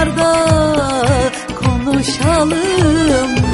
konularda konuşalım.